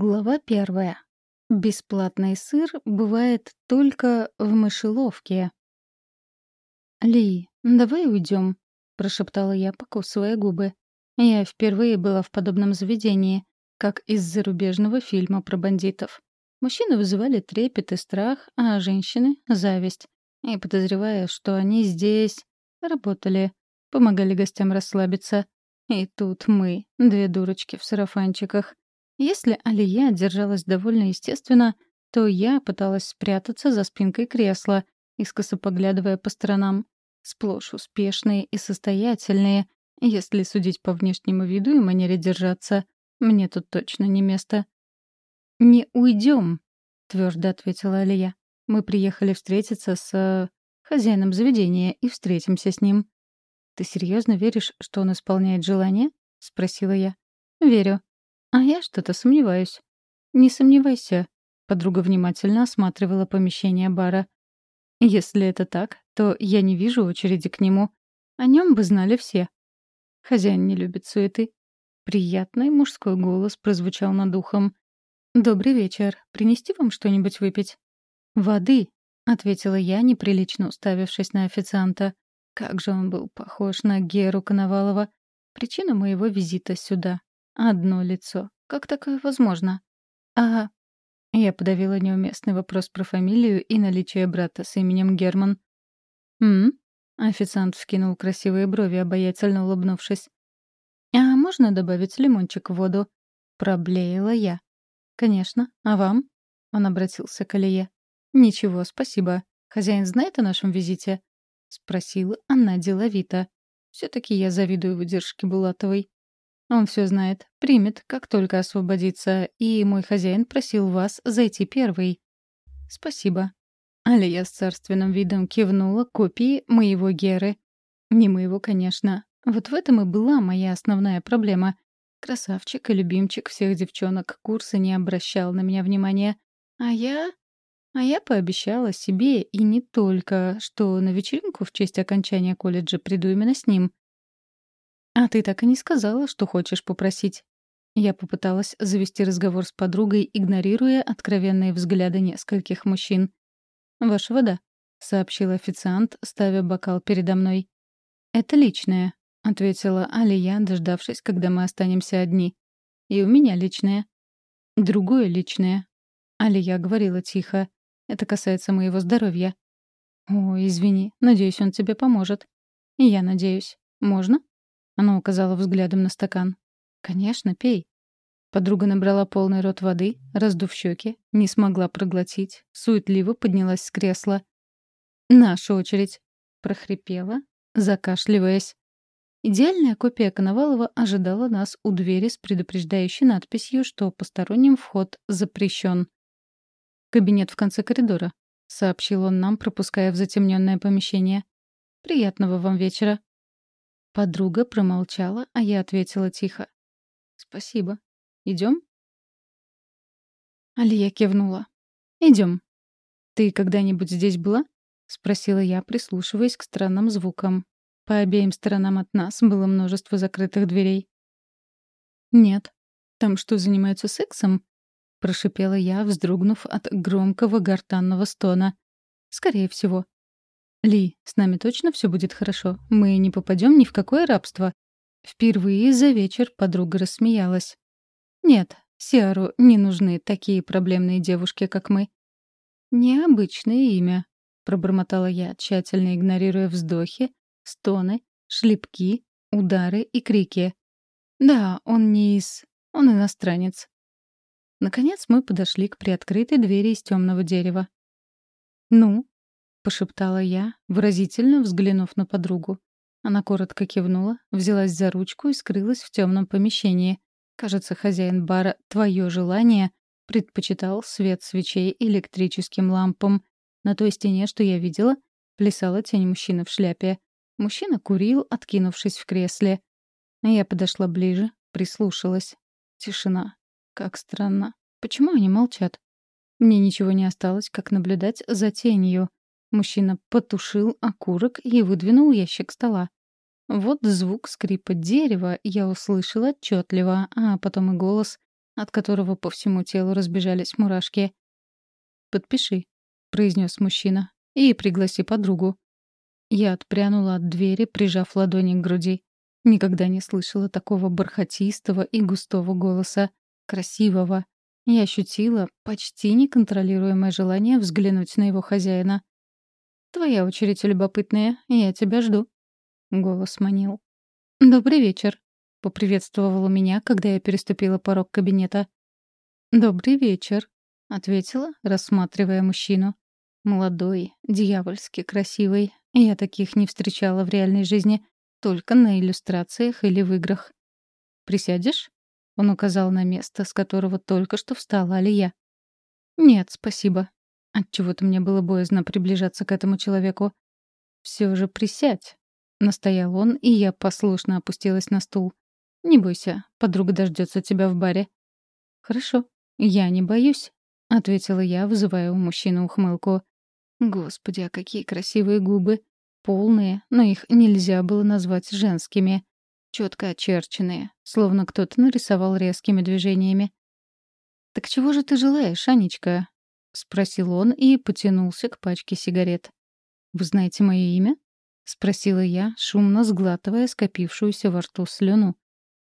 Глава первая. Бесплатный сыр бывает только в мышеловке. «Ли, давай уйдем», — прошептала я, покусывая губы. Я впервые была в подобном заведении, как из зарубежного фильма про бандитов. Мужчины вызывали трепет и страх, а женщины — зависть. И подозревая, что они здесь работали, помогали гостям расслабиться. И тут мы, две дурочки в сарафанчиках. Если Алия держалась довольно естественно, то я пыталась спрятаться за спинкой кресла, искоса поглядывая по сторонам. Сплошь успешные и состоятельные, если судить по внешнему виду и манере держаться. Мне тут точно не место. «Не уйдем», — твердо ответила Алия. «Мы приехали встретиться с... Э, хозяином заведения и встретимся с ним». «Ты серьезно веришь, что он исполняет желание?» — спросила я. «Верю. А я что-то сомневаюсь. Не сомневайся. Подруга внимательно осматривала помещение бара. Если это так, то я не вижу очереди к нему. О нем бы знали все. Хозяин не любит суеты. Приятный мужской голос прозвучал над ухом. «Добрый вечер. Принести вам что-нибудь выпить?» «Воды», — ответила я, неприлично уставившись на официанта. Как же он был похож на Геру Коновалова. Причина моего визита сюда. Одно лицо. Как такое возможно? Ага. Я подавила неуместный вопрос про фамилию и наличие брата с именем Герман. «М?», Официант вскинул красивые брови, обаятельно улыбнувшись. «А можно добавить лимончик в воду?» Проблеяла я. «Конечно. А вам?» Он обратился к Алие. «Ничего, спасибо. Хозяин знает о нашем визите?» Спросила она деловито. Все-таки я завидую выдержке Булатовой. Он все знает, примет, как только освободится, и мой хозяин просил вас зайти первый. Спасибо. Алия с царственным видом кивнула копии моего Геры. Не моего, конечно. Вот в этом и была моя основная проблема. Красавчик и любимчик всех девчонок курса не обращал на меня внимания. А я... А я пообещала себе, и не только, что на вечеринку в честь окончания колледжа приду именно с ним. «А ты так и не сказала, что хочешь попросить». Я попыталась завести разговор с подругой, игнорируя откровенные взгляды нескольких мужчин. «Ваша вода», — сообщил официант, ставя бокал передо мной. «Это личное», — ответила Алия, дождавшись, когда мы останемся одни. «И у меня личное». «Другое личное». Алия говорила тихо. «Это касается моего здоровья». «О, извини. Надеюсь, он тебе поможет». «Я надеюсь. Можно?» Она указала взглядом на стакан. «Конечно, пей». Подруга набрала полный рот воды, раздув щеки, не смогла проглотить, суетливо поднялась с кресла. «Наша очередь», — прохрипела, закашливаясь. Идеальная копия Коновалова ожидала нас у двери с предупреждающей надписью, что посторонним вход запрещен. «Кабинет в конце коридора», — сообщил он нам, пропуская в затемненное помещение. «Приятного вам вечера». Подруга промолчала, а я ответила тихо. «Спасибо. Идем?» Алия кивнула. «Идем». «Ты когда-нибудь здесь была?» — спросила я, прислушиваясь к странным звукам. По обеим сторонам от нас было множество закрытых дверей. «Нет. Там что, занимаются сексом?» — прошипела я, вздрогнув от громкого гортанного стона. «Скорее всего. «Ли, с нами точно все будет хорошо? Мы не попадем ни в какое рабство?» Впервые за вечер подруга рассмеялась. «Нет, Сиару не нужны такие проблемные девушки, как мы». «Необычное имя», — пробормотала я, тщательно игнорируя вздохи, стоны, шлепки, удары и крики. «Да, он не из... он иностранец». Наконец мы подошли к приоткрытой двери из темного дерева. «Ну, пошептала я, выразительно взглянув на подругу. Она коротко кивнула, взялась за ручку и скрылась в темном помещении. Кажется, хозяин бара «Твое желание» предпочитал свет свечей электрическим лампам. На той стене, что я видела, плясала тень мужчины в шляпе. Мужчина курил, откинувшись в кресле. Я подошла ближе, прислушалась. Тишина. Как странно. Почему они молчат? Мне ничего не осталось, как наблюдать за тенью. Мужчина потушил окурок и выдвинул ящик стола. Вот звук скрипа дерева я услышала отчетливо, а потом и голос. от которого по всему телу разбежались мурашки. «Подпиши», — произнес мужчина, — «и пригласи подругу». Я отпрянула от двери, прижав ладони к груди. Никогда не слышала такого бархатистого и густого голоса, красивого. Я ощутила почти неконтролируемое желание взглянуть на его хозяина. «Твоя очередь, любопытная, я тебя жду», — голос манил. «Добрый вечер», — поприветствовала меня, когда я переступила порог кабинета. «Добрый вечер», — ответила, рассматривая мужчину. Молодой, дьявольски красивый. Я таких не встречала в реальной жизни, только на иллюстрациях или в играх. «Присядешь?» — он указал на место, с которого только что встала Алия. «Нет, спасибо». Отчего-то мне было боязно приближаться к этому человеку. «Все же присядь», — настоял он, и я послушно опустилась на стул. «Не бойся, подруга дождется тебя в баре». «Хорошо, я не боюсь», — ответила я, вызывая у мужчины ухмылку. «Господи, а какие красивые губы! Полные, но их нельзя было назвать женскими. Четко очерченные, словно кто-то нарисовал резкими движениями. «Так чего же ты желаешь, Анечка?» — спросил он и потянулся к пачке сигарет. «Вы знаете мое имя?» — спросила я, шумно сглатывая скопившуюся во рту слюну.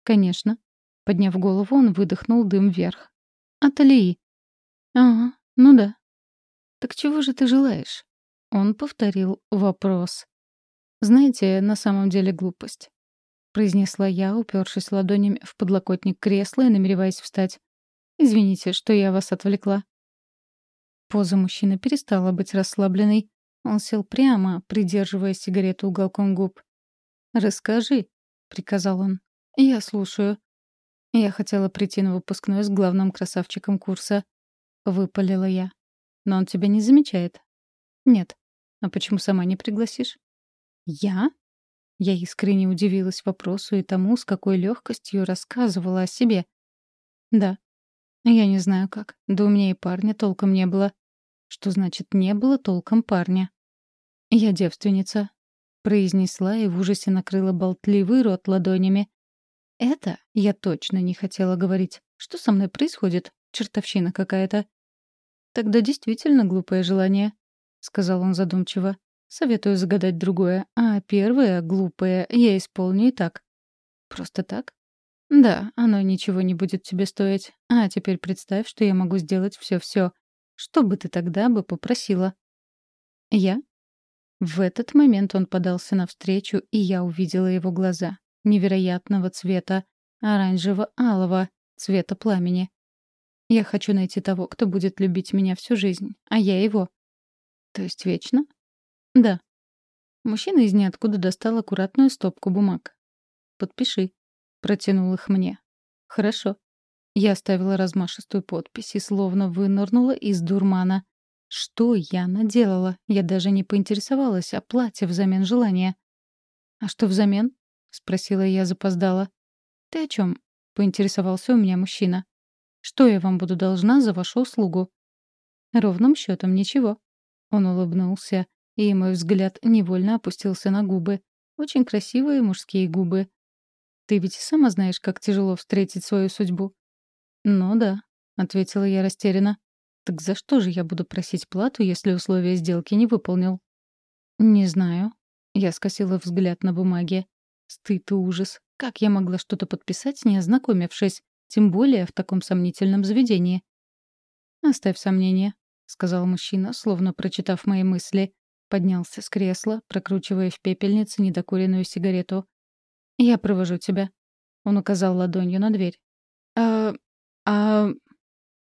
«Конечно». Подняв голову, он выдохнул дым вверх. «От Алии». «Ага, ну да». «Так чего же ты желаешь?» Он повторил вопрос. «Знаете, на самом деле глупость», — произнесла я, упершись ладонями в подлокотник кресла и намереваясь встать. «Извините, что я вас отвлекла». Поза мужчины перестала быть расслабленной. Он сел прямо, придерживая сигарету уголком губ. «Расскажи», — приказал он. «Я слушаю». Я хотела прийти на выпускной с главным красавчиком курса. Выпалила я. «Но он тебя не замечает». «Нет». А почему сама не пригласишь? Я? Я искренне удивилась вопросу и тому, с какой легкостью рассказывала о себе. Да. Я не знаю как. Да у меня и парня толком не было. Что значит «не было толком парня»? Я девственница. Произнесла и в ужасе накрыла болтливый рот ладонями. Это я точно не хотела говорить. Что со мной происходит? Чертовщина какая-то. Тогда действительно глупое желание. — сказал он задумчиво. «Советую загадать другое, а первое, глупое, я исполню и так». «Просто так?» «Да, оно ничего не будет тебе стоить. А теперь представь, что я могу сделать все-все. Что бы ты тогда бы попросила?» «Я?» В этот момент он подался навстречу, и я увидела его глаза. Невероятного цвета, оранжево-алого, цвета пламени. «Я хочу найти того, кто будет любить меня всю жизнь, а я его. То есть вечно? Да. Мужчина из ниоткуда достал аккуратную стопку бумаг. «Подпиши». Протянул их мне. «Хорошо». Я оставила размашистую подпись и словно вынырнула из дурмана. Что я наделала? Я даже не поинтересовалась о плате взамен желания. «А что взамен?» — спросила я запоздала. «Ты о чем? поинтересовался у меня мужчина. «Что я вам буду должна за вашу услугу?» «Ровным счетом ничего», он улыбнулся, и мой взгляд невольно опустился на губы. Очень красивые мужские губы. «Ты ведь сама знаешь, как тяжело встретить свою судьбу». «Ну да», — ответила я растерянно. «Так за что же я буду просить плату, если условия сделки не выполнил?» «Не знаю». Я скосила взгляд на бумаге. Стыд и ужас. Как я могла что-то подписать, не ознакомившись? Тем более в таком сомнительном заведении. «Оставь сомнения», — сказал мужчина, словно прочитав мои мысли. Поднялся с кресла, прокручивая в пепельнице недокуренную сигарету. «Я провожу тебя». Он указал ладонью на дверь. «А... а...»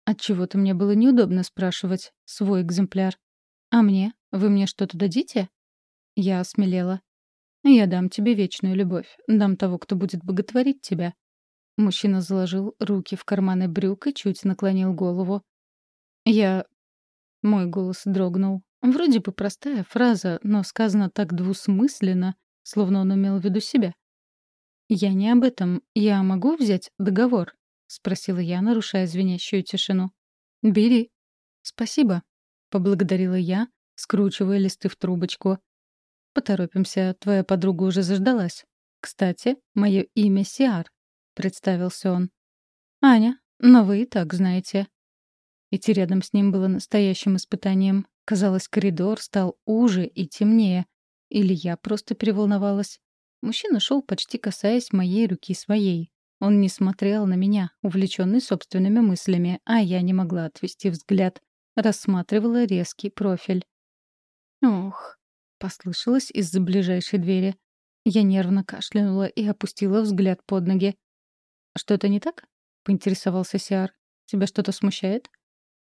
Отчего-то мне было неудобно спрашивать свой экземпляр. «А мне? Вы мне что-то дадите?» Я осмелела. «Я дам тебе вечную любовь. Дам того, кто будет боготворить тебя». Мужчина заложил руки в карманы брюк и чуть наклонил голову. «Я мой голос дрогнул. Вроде бы простая фраза, но сказано так двусмысленно, словно он имел в виду себя. «Я не об этом. Я могу взять договор?» — спросила я, нарушая звенящую тишину. «Бери». «Спасибо», — поблагодарила я, скручивая листы в трубочку. «Поторопимся, твоя подруга уже заждалась. Кстати, мое имя Сиар», — представился он. «Аня», но вы и так знаете». Идти рядом с ним было настоящим испытанием. Казалось, коридор стал уже и темнее. Или я просто переволновалась. Мужчина шел почти касаясь моей руки своей. Он не смотрел на меня, увлеченный собственными мыслями, а я не могла отвести взгляд. Рассматривала резкий профиль. «Ох», — послышалось из-за ближайшей двери. Я нервно кашлянула и опустила взгляд под ноги. «Что-то не так?» — поинтересовался Сиар. «Тебя что-то смущает?»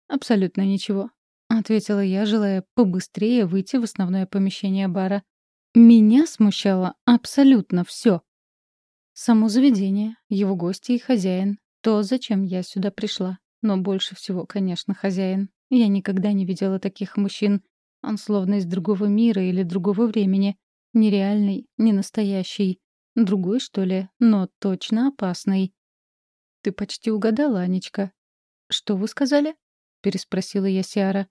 «Абсолютно ничего», — ответила я, желая побыстрее выйти в основное помещение бара. Меня смущало абсолютно все. Само заведение, его гости и хозяин. То, зачем я сюда пришла. Но больше всего, конечно, хозяин. Я никогда не видела таких мужчин. Он словно из другого мира или другого времени. Нереальный, не настоящий. Другой, что ли, но точно опасный. «Ты почти угадала, Анечка». «Что вы сказали?» — переспросила я Сиара.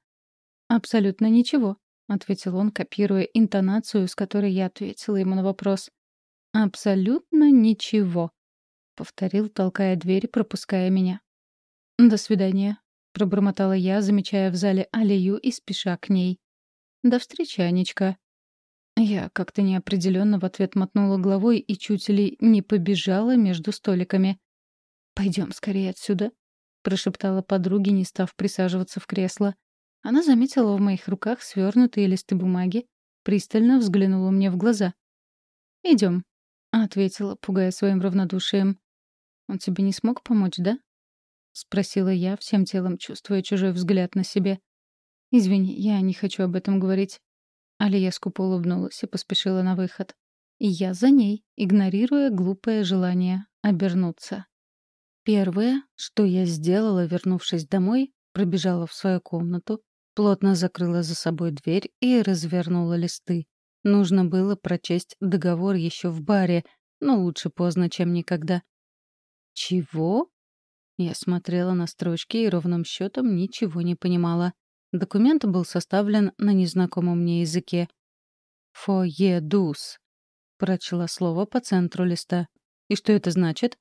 «Абсолютно ничего», — ответил он, копируя интонацию, с которой я ответила ему на вопрос. «Абсолютно ничего», — повторил, толкая дверь, пропуская меня. «До свидания», — пробормотала я, замечая в зале Алию и спеша к ней. «До встречи, Анечка». Я как-то неопределенно в ответ мотнула головой и чуть ли не побежала между столиками. «Пойдем скорее отсюда», — прошептала подруге, не став присаживаться в кресло. Она заметила в моих руках свернутые листы бумаги, пристально взглянула мне в глаза. «Идем», — ответила, пугая своим равнодушием. «Он тебе не смог помочь, да?» — спросила я, всем телом чувствуя чужой взгляд на себе. «Извини, я не хочу об этом говорить». Алия скупо улыбнулась и поспешила на выход. И я за ней, игнорируя глупое желание обернуться. Первое, что я сделала, вернувшись домой, пробежала в свою комнату, плотно закрыла за собой дверь и развернула листы. Нужно было прочесть договор еще в баре, но лучше поздно, чем никогда. «Чего?» Я смотрела на строчки и ровным счетом ничего не понимала. Документ был составлен на незнакомом мне языке. «Фоедус», — прочла слово по центру листа. «И что это значит?»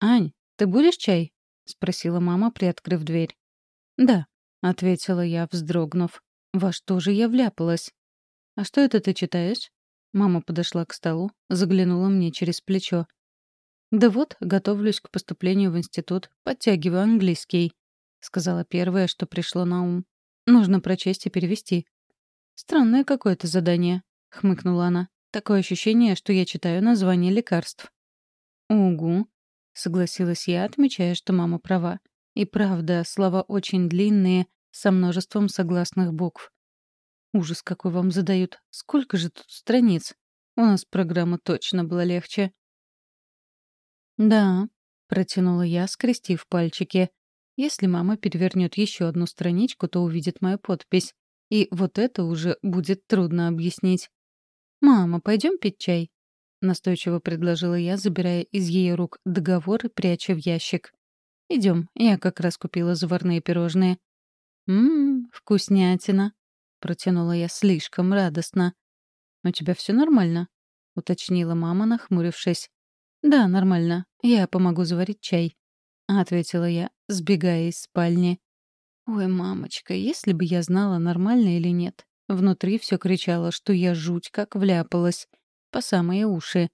«Ань, «Ты будешь чай?» — спросила мама, приоткрыв дверь. «Да», — ответила я, вздрогнув. «Во что же я вляпалась?» «А что это ты читаешь?» Мама подошла к столу, заглянула мне через плечо. «Да вот, готовлюсь к поступлению в институт, подтягиваю английский», — сказала первое, что пришло на ум. «Нужно прочесть и перевести». «Странное какое-то задание», — хмыкнула она. «Такое ощущение, что я читаю название лекарств». «Угу», согласилась я, отмечая, что мама права. И правда, слова очень длинные, со множеством согласных букв. Ужас, какой вам задают. Сколько же тут страниц? У нас программа точно была легче. Да, протянула я, скрестив пальчики. Если мама перевернет еще одну страничку, то увидит мою подпись. И вот это уже будет трудно объяснить. «Мама, пойдем пить чай?» — настойчиво предложила я, забирая из ее рук договор и пряча в ящик. Идем, я как раз купила заварные пирожные». «Ммм, вкуснятина», — протянула я слишком радостно. «У тебя все нормально?» — уточнила мама, нахмурившись. «Да, нормально. Я помогу заварить чай», — ответила я, сбегая из спальни. «Ой, мамочка, если бы я знала, нормально или нет». Внутри все кричало, что я жуть как вляпалась по самые уши.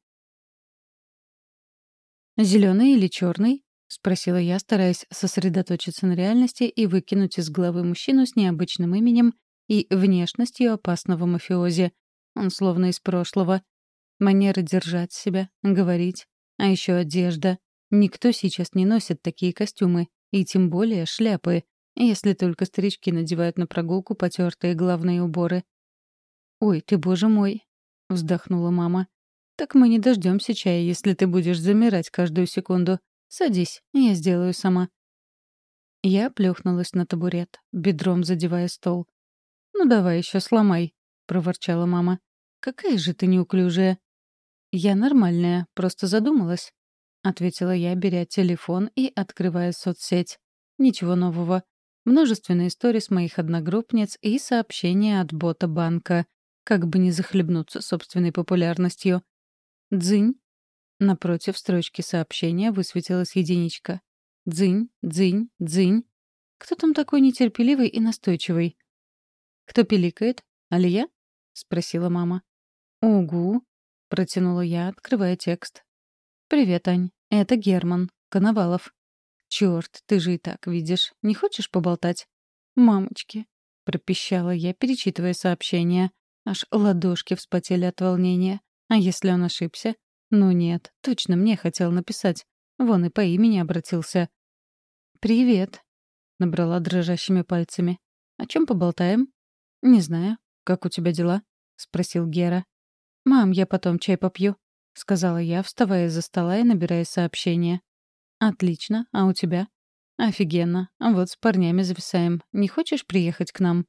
«Зеленый или черный?» — спросила я, стараясь сосредоточиться на реальности и выкинуть из головы мужчину с необычным именем и внешностью опасного мафиози. Он словно из прошлого. Манера держать себя, говорить. А еще одежда. Никто сейчас не носит такие костюмы, и тем более шляпы, если только старички надевают на прогулку потертые головные уборы. «Ой, ты, боже мой, — вздохнула мама. «Так мы не дождемся чая, если ты будешь замирать каждую секунду. Садись, я сделаю сама». Я плюхнулась на табурет, бедром задевая стол. «Ну давай еще сломай», — проворчала мама. «Какая же ты неуклюжая». «Я нормальная, просто задумалась», — ответила я, беря телефон и открывая соцсеть. «Ничего нового. Множественные истории с моих одногруппниц и сообщения от бота банка как бы не захлебнуться собственной популярностью. «Дзынь». Напротив строчки сообщения высветилась единичка. Дзынь, дзынь, дзынь. Кто там такой нетерпеливый и настойчивый? «Кто пиликает? Алия?» — спросила мама. «Угу», — протянула я, открывая текст. «Привет, Ань. Это Герман. Коновалов». «Чёрт, ты же и так видишь. Не хочешь поболтать?» «Мамочки», — пропищала я, перечитывая сообщение. Аж ладошки вспотели от волнения. А если он ошибся? Ну нет, точно мне хотел написать. Вон и по имени обратился. «Привет», — набрала дрожащими пальцами. «О чем поболтаем?» «Не знаю. Как у тебя дела?» — спросил Гера. «Мам, я потом чай попью», — сказала я, вставая из-за стола и набирая сообщение. «Отлично. А у тебя?» «Офигенно. Вот с парнями зависаем. Не хочешь приехать к нам?»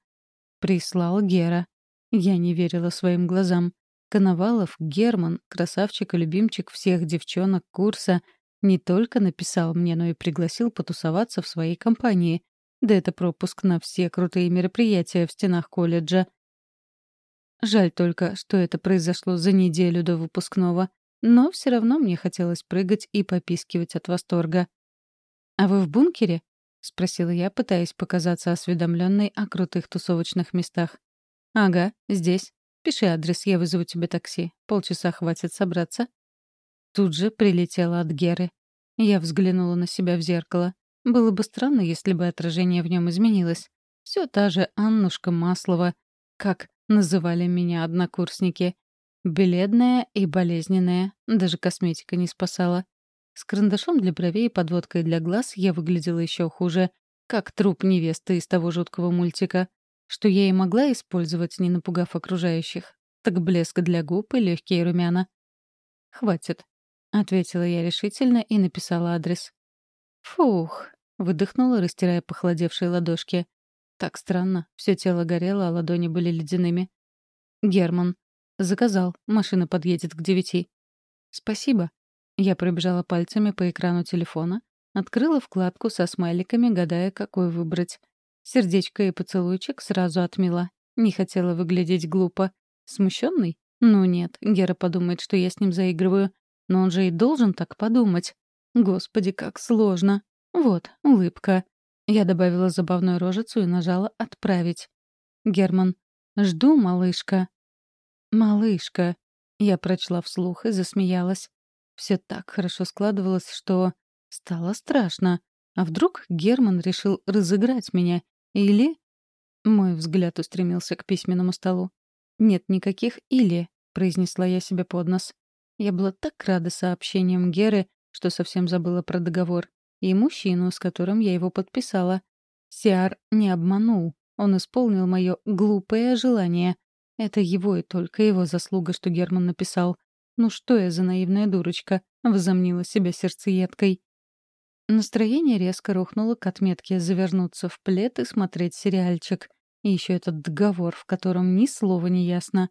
Прислал Гера. Я не верила своим глазам. Коновалов, Герман, красавчик и любимчик всех девчонок курса, не только написал мне, но и пригласил потусоваться в своей компании. Да это пропуск на все крутые мероприятия в стенах колледжа. Жаль только, что это произошло за неделю до выпускного. Но все равно мне хотелось прыгать и попискивать от восторга. «А вы в бункере?» — спросила я, пытаясь показаться осведомленной о крутых тусовочных местах. «Ага, здесь. Пиши адрес, я вызову тебе такси. Полчаса хватит собраться». Тут же прилетела от Геры. Я взглянула на себя в зеркало. Было бы странно, если бы отражение в нем изменилось. Все та же Аннушка Маслова, как называли меня однокурсники. Бледная и болезненная, даже косметика не спасала. С карандашом для бровей и подводкой для глаз я выглядела еще хуже, как труп невесты из того жуткого мультика, что я и могла использовать, не напугав окружающих. Так блеск для губ и легкие румяна. «Хватит», — ответила я решительно и написала адрес. «Фух», — выдохнула, растирая похолодевшие ладошки. Так странно, все тело горело, а ладони были ледяными. «Герман. Заказал. Машина подъедет к девяти». «Спасибо». Я пробежала пальцами по экрану телефона, открыла вкладку со смайликами, гадая, какой выбрать. Сердечко и поцелуйчик сразу отмела. Не хотела выглядеть глупо. Смущенный? Ну нет, Гера подумает, что я с ним заигрываю. Но он же и должен так подумать. Господи, как сложно. Вот, улыбка. Я добавила забавную рожицу и нажала «Отправить». Герман. «Жду, малышка». «Малышка». Я прочла вслух и засмеялась. Все так хорошо складывалось, что стало страшно. А вдруг Герман решил разыграть меня или... Мой взгляд устремился к письменному столу. «Нет никаких «или», — произнесла я себе под нос. Я была так рада сообщениям Геры, что совсем забыла про договор. И мужчину, с которым я его подписала. Сиар не обманул. Он исполнил мое глупое желание. Это его и только его заслуга, что Герман написал. Ну что я за наивная дурочка? Возомнила себя сердцеедкой. Настроение резко рухнуло к отметке завернуться в плед и смотреть сериальчик. И еще этот договор, в котором ни слова не ясно.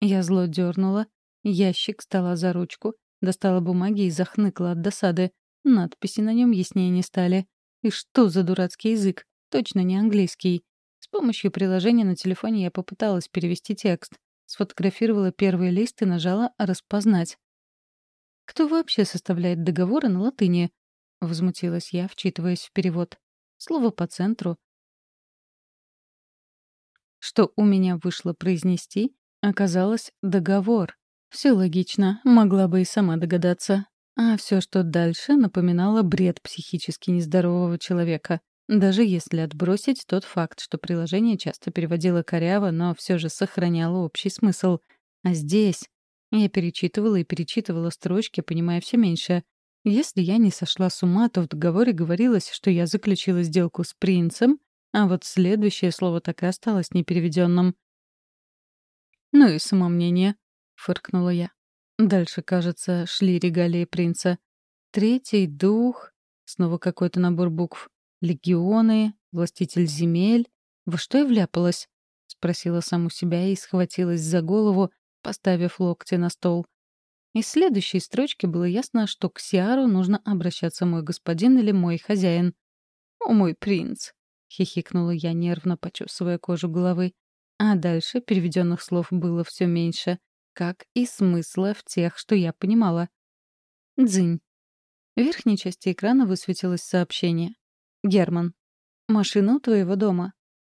Я зло дернула, ящик стала за ручку, достала бумаги и захныкла от досады. Надписи на нем яснее не стали. И что за дурацкий язык? Точно не английский. С помощью приложения на телефоне я попыталась перевести текст. Сфотографировала первый лист и нажала «Распознать». Кто вообще составляет договоры на латыни? — возмутилась я, вчитываясь в перевод. Слово по центру. Что у меня вышло произнести, оказалось «договор». Все логично, могла бы и сама догадаться. А все, что дальше, напоминало бред психически нездорового человека. Даже если отбросить тот факт, что приложение часто переводило коряво, но все же сохраняло общий смысл. А здесь... Я перечитывала и перечитывала строчки, понимая все меньше. Если я не сошла с ума, то в договоре говорилось, что я заключила сделку с принцем, а вот следующее слово так и осталось непереведенным. «Ну и самомнение», — фыркнула я. Дальше, кажется, шли регалии принца. Третий дух, снова какой-то набор букв. Легионы, властитель земель. Во что я вляпалась? Спросила саму себя и схватилась за голову, поставив локти на стол. Из следующей строчки было ясно, что к Сиару нужно обращаться мой господин или мой хозяин. «О, мой принц!» — хихикнула я, нервно почесывая кожу головы. А дальше переведенных слов было все меньше, как и смысла в тех, что я понимала. «Дзынь». В верхней части экрана высветилось сообщение. «Герман. Машина у твоего дома».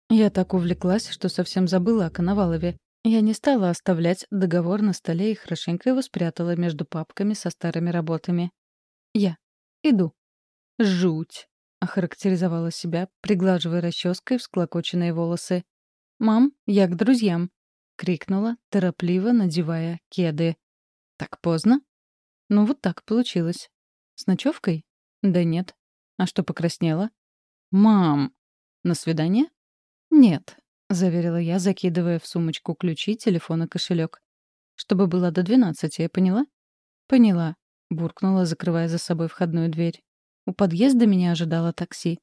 Я так увлеклась, что совсем забыла о Коновалове. Я не стала оставлять договор на столе и хорошенько его спрятала между папками со старыми работами. Я. Иду. Жуть. Охарактеризовала себя, приглаживая расческой всклокоченные волосы. «Мам, я к друзьям!» — крикнула, торопливо надевая кеды. «Так поздно?» «Ну вот так получилось. С ночевкой? Да нет. А что покраснела? Мам! На свидание? Нет, заверила я, закидывая в сумочку ключи, телефон и кошелек. Чтобы было до двенадцати, поняла? Поняла, буркнула, закрывая за собой входную дверь. У подъезда меня ожидало такси.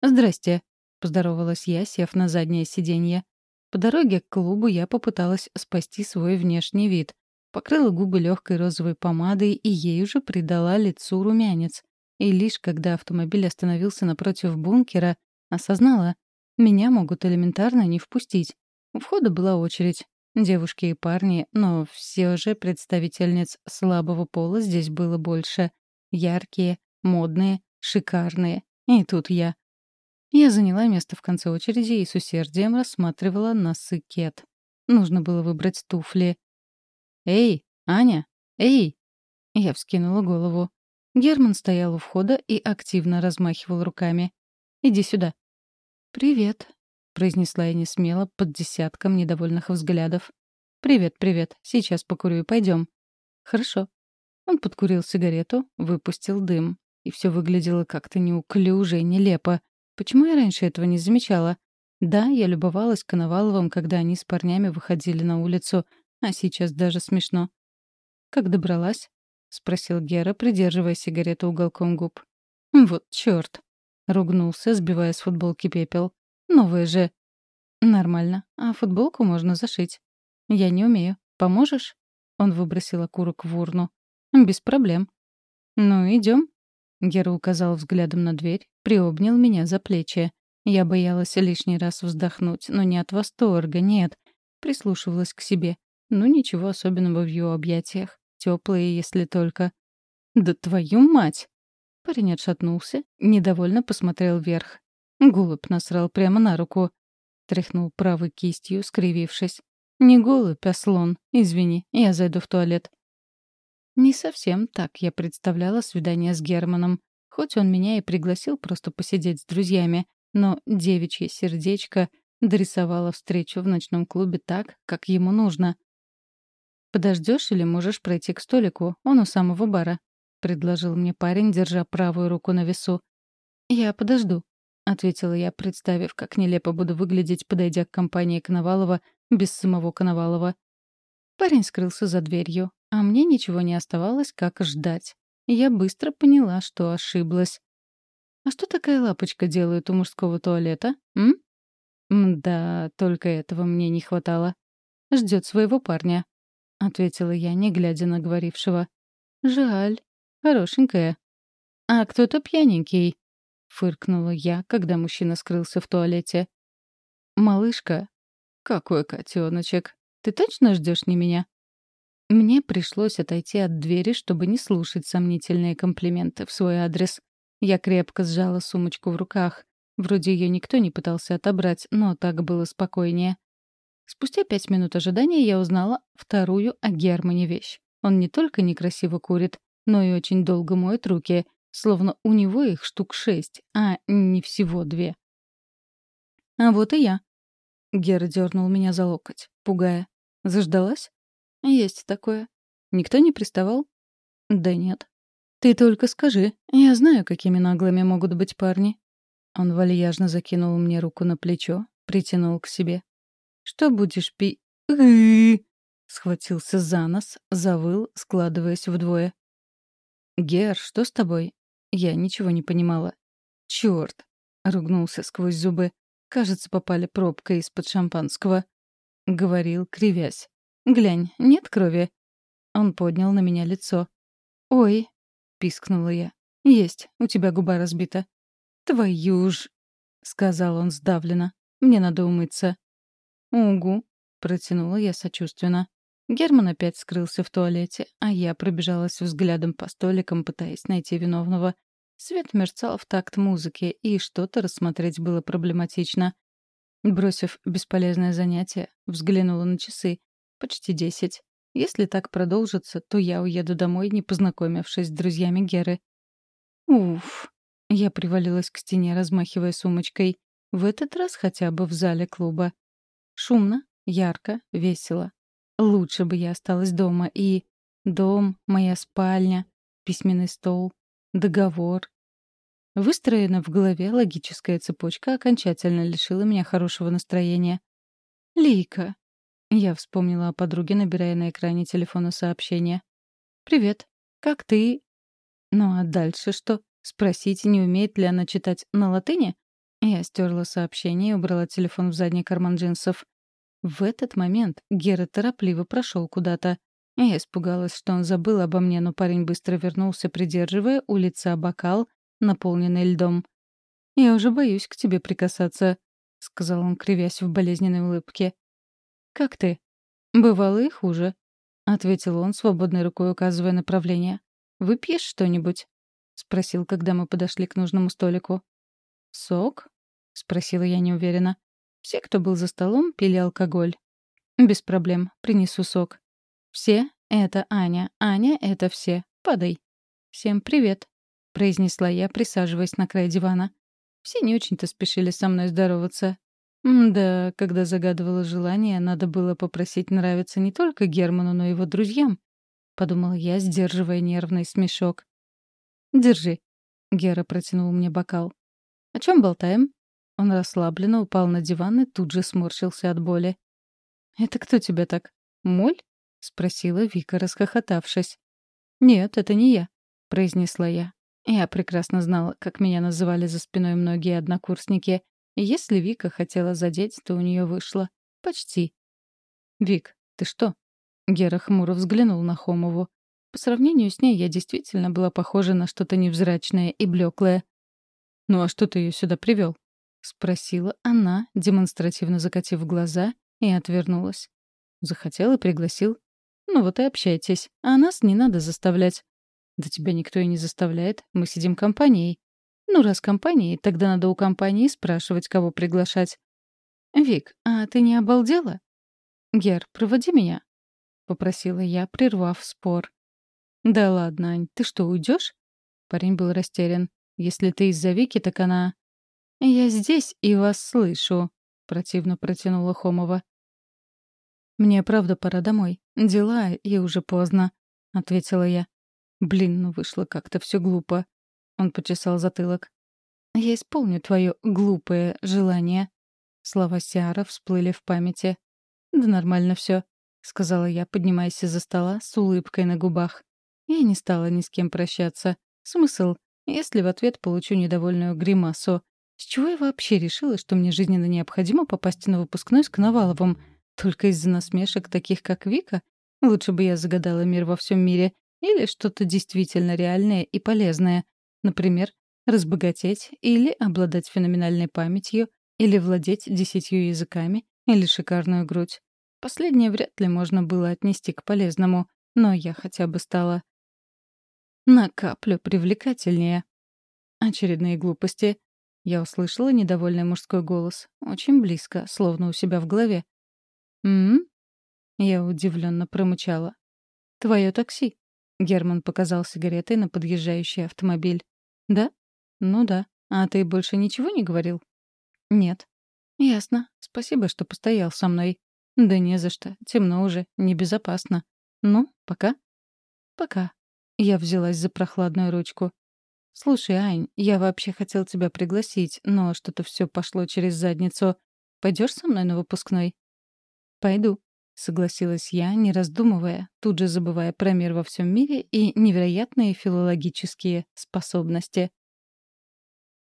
«Здрасте», — поздоровалась я, сев на заднее сиденье. По дороге к клубу я попыталась спасти свой внешний вид покрыла губы легкой розовой помадой и ей уже придала лицу румянец. И лишь когда автомобиль остановился напротив бункера, осознала, меня могут элементарно не впустить. У входа была очередь. Девушки и парни, но все же представительниц слабого пола здесь было больше. Яркие, модные, шикарные. И тут я. Я заняла место в конце очереди и с усердием рассматривала носы кет. Нужно было выбрать туфли. «Эй, Аня! Эй!» Я вскинула голову. Герман стоял у входа и активно размахивал руками. «Иди сюда». «Привет», — произнесла я несмело под десятком недовольных взглядов. «Привет, привет. Сейчас покурю и пойдем». «Хорошо». Он подкурил сигарету, выпустил дым. И все выглядело как-то неуклюже и нелепо. Почему я раньше этого не замечала? Да, я любовалась Коноваловым, когда они с парнями выходили на улицу, а сейчас даже смешно. «Как добралась?» — спросил Гера, придерживая сигарету уголком губ. «Вот чёрт!» — ругнулся, сбивая с футболки пепел. «Новая же!» «Нормально. А футболку можно зашить». «Я не умею. Поможешь?» Он выбросил окурок в урну. «Без проблем». «Ну, идем. Гера указал взглядом на дверь, приобнял меня за плечи. Я боялась лишний раз вздохнуть, но не от восторга, нет. Прислушивалась к себе. Ну, ничего особенного в ее объятиях. Теплые, если только. «Да твою мать!» Парень отшатнулся, недовольно посмотрел вверх. Голубь насрал прямо на руку. Тряхнул правой кистью, скривившись. «Не голубь, а слон. Извини, я зайду в туалет». Не совсем так я представляла свидание с Германом. Хоть он меня и пригласил просто посидеть с друзьями, но девичье сердечко дорисовало встречу в ночном клубе так, как ему нужно. «Подождешь или можешь пройти к столику? Он у самого бара», — предложил мне парень, держа правую руку на весу. «Я подожду», — ответила я, представив, как нелепо буду выглядеть, подойдя к компании Коновалова без самого Коновалова. Парень скрылся за дверью, а мне ничего не оставалось, как ждать. Я быстро поняла, что ошиблась. «А что такая лапочка делает у мужского туалета, м?» «Да, только этого мне не хватало. Ждет своего парня», — ответила я, не глядя на говорившего. «Жаль. Хорошенькая». «А кто-то пьяненький», — фыркнула я, когда мужчина скрылся в туалете. «Малышка, какой котеночек. Ты точно ждешь не меня?» Мне пришлось отойти от двери, чтобы не слушать сомнительные комплименты в свой адрес. Я крепко сжала сумочку в руках. Вроде ее никто не пытался отобрать, но так было спокойнее. Спустя пять минут ожидания я узнала вторую о Германе вещь. Он не только некрасиво курит, но и очень долго моет руки, словно у него их штук шесть, а не всего две. «А вот и я». Гера дернул меня за локоть, пугая. «Заждалась?» «Есть такое. Никто не приставал?» «Да нет». «Ты только скажи. Я знаю, какими наглыми могут быть парни». Он вальяжно закинул мне руку на плечо, притянул к себе. Что будешь пи... Схватился за нос, завыл, складываясь вдвое. «Гер, что с тобой?» Я ничего не понимала. «Чёрт!» — ругнулся сквозь зубы. «Кажется, попали пробкой из-под шампанского». Говорил, кривясь. «Глянь, нет крови?» Он поднял на меня лицо. «Ой!» — пискнула я. «Есть, у тебя губа разбита». «Твою ж!» — сказал он сдавленно. «Мне надо умыться». «Угу», — протянула я сочувственно. Герман опять скрылся в туалете, а я пробежалась взглядом по столикам, пытаясь найти виновного. Свет мерцал в такт музыки, и что-то рассмотреть было проблематично. Бросив бесполезное занятие, взглянула на часы. Почти десять. Если так продолжится, то я уеду домой, не познакомившись с друзьями Геры. Уф. Я привалилась к стене, размахивая сумочкой. В этот раз хотя бы в зале клуба. Шумно, ярко, весело. Лучше бы я осталась дома и... Дом, моя спальня, письменный стол, договор. Выстроена в голове логическая цепочка окончательно лишила меня хорошего настроения. «Лика». Я вспомнила о подруге, набирая на экране телефона сообщение. «Привет. Как ты?» «Ну а дальше что? Спросить, не умеет ли она читать на латыни?» Я стерла сообщение и убрала телефон в задний карман джинсов. В этот момент Гера торопливо прошел куда-то. Я испугалась, что он забыл обо мне, но парень быстро вернулся, придерживая у лица бокал, наполненный льдом. «Я уже боюсь к тебе прикасаться», — сказал он, кривясь в болезненной улыбке. «Как ты?» «Бывало и хуже», — ответил он, свободной рукой указывая направление. «Выпьешь что-нибудь?» — спросил, когда мы подошли к нужному столику. «Сок?» — спросила я неуверенно. Все, кто был за столом, пили алкоголь. Без проблем, принесу сок. Все — это Аня, Аня — это все. Падай. Всем привет, — произнесла я, присаживаясь на край дивана. Все не очень-то спешили со мной здороваться. Да, когда загадывала желание, надо было попросить нравиться не только Герману, но и его друзьям. Подумала я, сдерживая нервный смешок. «Держи». Гера протянул мне бокал. «О чем болтаем?» Он расслабленно упал на диван и тут же сморщился от боли. «Это кто тебя так? Моль?» — спросила Вика, расхохотавшись. «Нет, это не я», — произнесла я. Я прекрасно знала, как меня называли за спиной многие однокурсники. Если Вика хотела задеть, то у нее вышло. Почти. «Вик, ты что?» Гера хмуро взглянул на Хомову. По сравнению с ней я действительно была похожа на что-то невзрачное и блеклое. «Ну а что ты ее сюда привел? — спросила она, демонстративно закатив глаза, и отвернулась. Захотел и пригласил. «Ну вот и общайтесь, а нас не надо заставлять». «Да тебя никто и не заставляет, мы сидим компанией». «Ну, раз компанией, тогда надо у компании спрашивать, кого приглашать». «Вик, а ты не обалдела?» «Гер, проводи меня», — попросила я, прервав спор. «Да ладно, Ань, ты что, уйдешь? Парень был растерян. «Если ты из-за Вики, так она...» «Я здесь и вас слышу», — противно протянула Хомова. «Мне правда пора домой. Дела, и уже поздно», — ответила я. «Блин, ну вышло как-то все глупо». Он почесал затылок. «Я исполню твое глупое желание». Слова Сиара всплыли в памяти. «Да нормально все, сказала я, поднимаясь из-за стола с улыбкой на губах. Я не стала ни с кем прощаться. Смысл, если в ответ получу недовольную гримасу. С чего я вообще решила, что мне жизненно необходимо попасть на выпускной с Коноваловым? Только из-за насмешек таких, как Вика? Лучше бы я загадала мир во всем мире. Или что-то действительно реальное и полезное. Например, разбогатеть или обладать феноменальной памятью, или владеть десятью языками, или шикарную грудь. Последнее вряд ли можно было отнести к полезному, но я хотя бы стала на каплю привлекательнее. Очередные глупости. Я услышала недовольный мужской голос. Очень близко, словно у себя в голове. «М?», -м Я удивленно промычала. «Твое такси». Герман показал сигаретой на подъезжающий автомобиль. «Да? Ну да. А ты больше ничего не говорил?» «Нет». «Ясно. Спасибо, что постоял со мной». «Да не за что. Темно уже. Небезопасно. Ну, пока?» «Пока». Я взялась за прохладную ручку. «Слушай, Ань, я вообще хотел тебя пригласить, но что-то все пошло через задницу. Пойдешь со мной на выпускной?» «Пойду», — согласилась я, не раздумывая, тут же забывая про мир во всем мире и невероятные филологические способности.